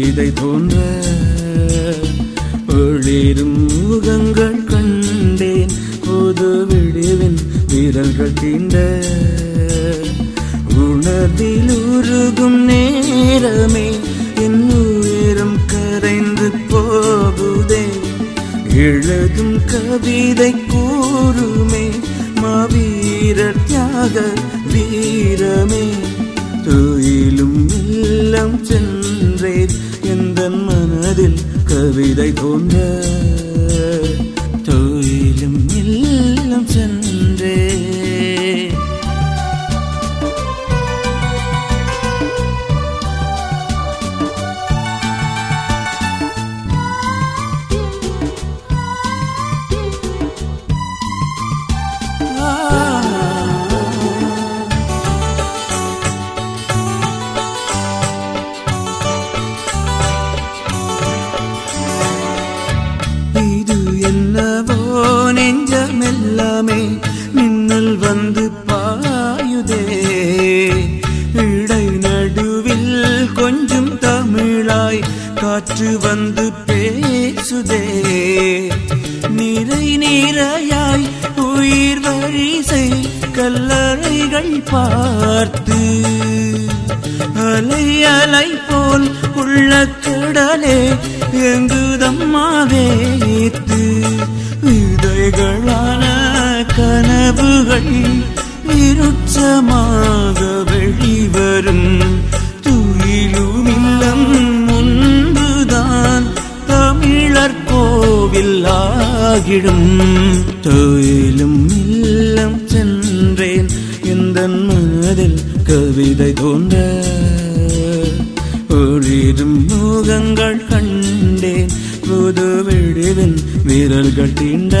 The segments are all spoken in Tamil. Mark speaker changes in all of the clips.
Speaker 1: விதை தோன்ற ஒளிரும் முகங்கள் கண்டேன். புது விடுவின் வீரர்கள் தீண்ட உணர்வில் உருகும் நேரமே என் உயரம் கரைந்து போகுதே. எழுதும் கவிதை கூறுமே மாவீரர் தியாக வீரமே. துயிலும் இல்லம் சென்றேன். தன் மனதில் கவிதை தோன்ற தொழிலும் இல்லம் சென்ற காற்று வந்து பேசுதே. நிறை நிறையாய் உயிர் வரிசை கல்லறைகள் பார்த்து அலை அலை போல் உள்ள கடலே எங்குதம்மாவேத்து விதைகளான கனவுகள் இருச்சமா ஆகிடும் தொயிலும் இல்லம் சென்றேன் இந்த மனதில் கவிதை தோன்ற ஒளிரும் முகங்கள் கண்டேன் புது விடிவின் வீரர்கள் தீண்ட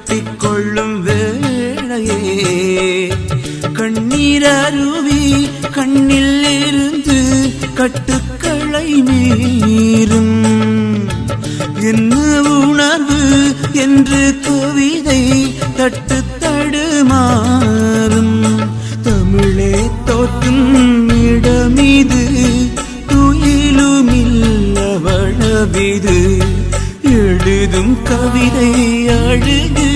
Speaker 1: கட்டிக்கொள்ளும் வேளையே. கண்ணீர் அருவி கண்ணில் இருந்து கட்டுக்களை மீறும். என்ன உணர்வு என்று கவிதை தட்டு தடுமாறும். தமிழே தோற்றும் இடமீது துயிலுமில்லவளவிது எழுதும் கவிதை அழுது